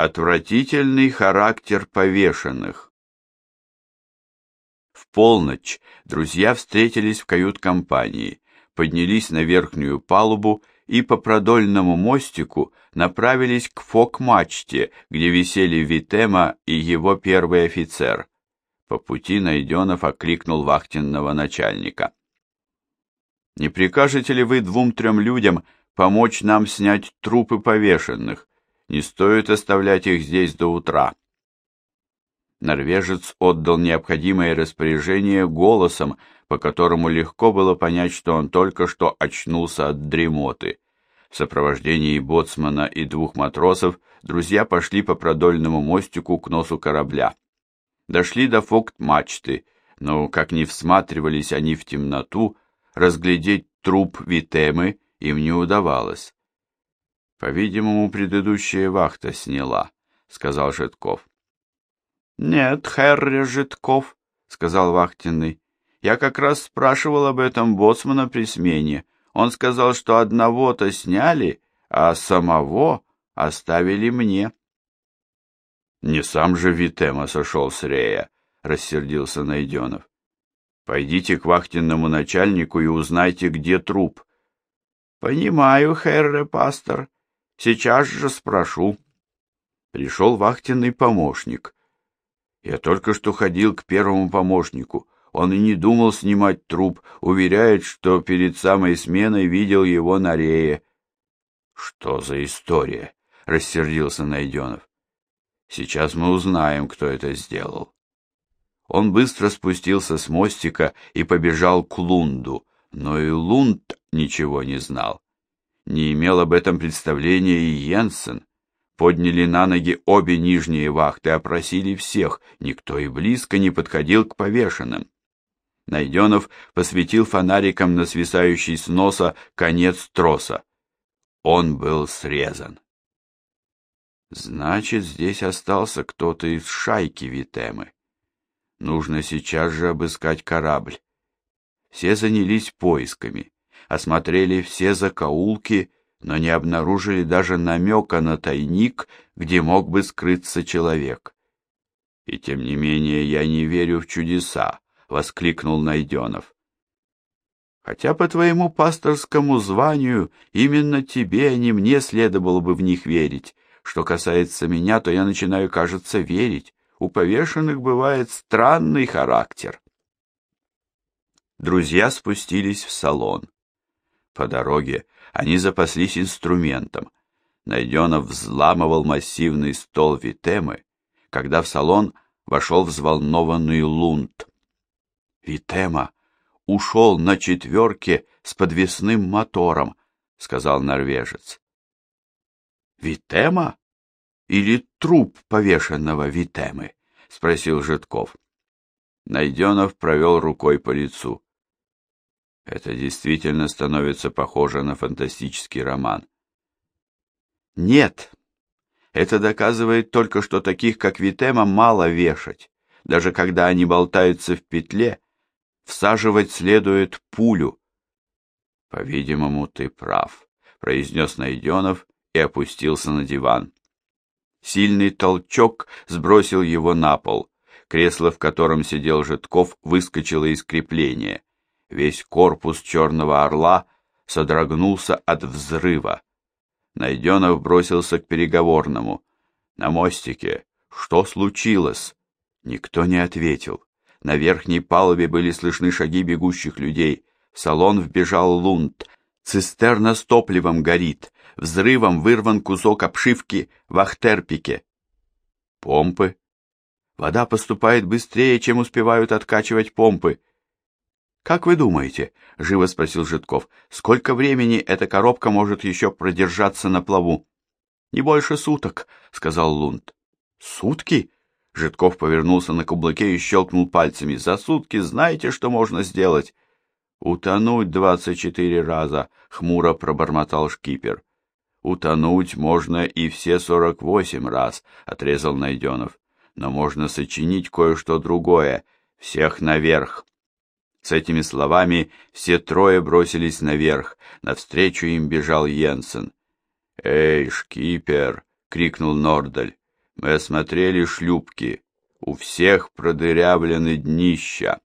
Отвратительный характер повешенных. В полночь друзья встретились в кают-компании, поднялись на верхнюю палубу и по продольному мостику направились к фок-мачте, где висели Витема и его первый офицер. По пути Найденов окликнул вахтенного начальника. «Не прикажете ли вы двум-трем людям помочь нам снять трупы повешенных? Не стоит оставлять их здесь до утра. Норвежец отдал необходимое распоряжение голосом, по которому легко было понять, что он только что очнулся от дремоты. В сопровождении боцмана и двух матросов друзья пошли по продольному мостику к носу корабля. Дошли до фокт-мачты, но, как ни всматривались они в темноту, разглядеть труп Витемы им не удавалось. По-видимому, предыдущая вахта сняла, сказал Житков. Нет, Хэрри Житков, сказал вахтенный. Я как раз спрашивал об этом боцмана при смене. Он сказал, что одного-то сняли, а самого оставили мне. Не сам же Витема сошел с Рея, рассердился Найденов. Пойдите к вахтенному начальнику и узнайте, где труп. Понимаю, Херре пастор, Сейчас же спрошу. Пришел вахтенный помощник. Я только что ходил к первому помощнику. Он и не думал снимать труп, уверяет, что перед самой сменой видел его на рее. Что за история? рассердился Найденов. Сейчас мы узнаем, кто это сделал. Он быстро спустился с мостика и побежал к Лунду, но и Лунд ничего не знал. Не имел об этом представления и Йенсен. Подняли на ноги обе нижние вахты, опросили всех, никто и близко не подходил к повешенным. Найденов посветил фонариком на свисающий с носа конец троса. Он был срезан. Значит, здесь остался кто-то из шайки Витемы. Нужно сейчас же обыскать корабль. Все занялись поисками осмотрели все закоулки, но не обнаружили даже намека на тайник, где мог бы скрыться человек. И тем не менее я не верю в чудеса, воскликнул Найденов. Хотя по твоему пасторскому званию именно тебе, а не мне следовало бы в них верить. Что касается меня, то я начинаю, кажется, верить. У повешенных бывает странный характер. Друзья спустились в салон. По дороге они запаслись инструментом. Найденов взламывал массивный стол Витемы, когда в салон вошел взволнованный Лунд. «Витема ушел на четверке с подвесным мотором», — сказал норвежец. «Витема? Или труп повешенного Витемы?» — спросил Житков. Найденов провел рукой по лицу. Это действительно становится похоже на фантастический роман. Нет. Это доказывает только, что таких, как Витема, мало вешать. Даже когда они болтаются в петле, всаживать следует пулю. По-видимому, ты прав, произнес Найденов и опустился на диван. Сильный толчок сбросил его на пол. Кресло, в котором сидел Житков, выскочило из крепления. Весь корпус черного орла содрогнулся от взрыва. Найденов бросился к переговорному. На мостике. Что случилось? Никто не ответил. На верхней палубе были слышны шаги бегущих людей. В салон вбежал Лунд. Цистерна с топливом горит. Взрывом вырван кусок обшивки в Ахтерпике. Помпы. Вода поступает быстрее, чем успевают откачивать помпы. «Как вы думаете?» — живо спросил Житков. «Сколько времени эта коробка может еще продержаться на плаву?» «Не больше суток», — сказал Лунд. «Сутки?» — Житков повернулся на каблуке и щелкнул пальцами. «За сутки знаете, что можно сделать?» «Утонуть двадцать четыре раза», — хмуро пробормотал шкипер. «Утонуть можно и все сорок восемь раз», — отрезал Найденов. «Но можно сочинить кое-что другое. Всех наверх». С этими словами все трое бросились наверх. Навстречу им бежал Йенсен. «Эй, шкипер!» — крикнул Нордаль. Мы осмотрели шлюпки. У всех продырявлены днища.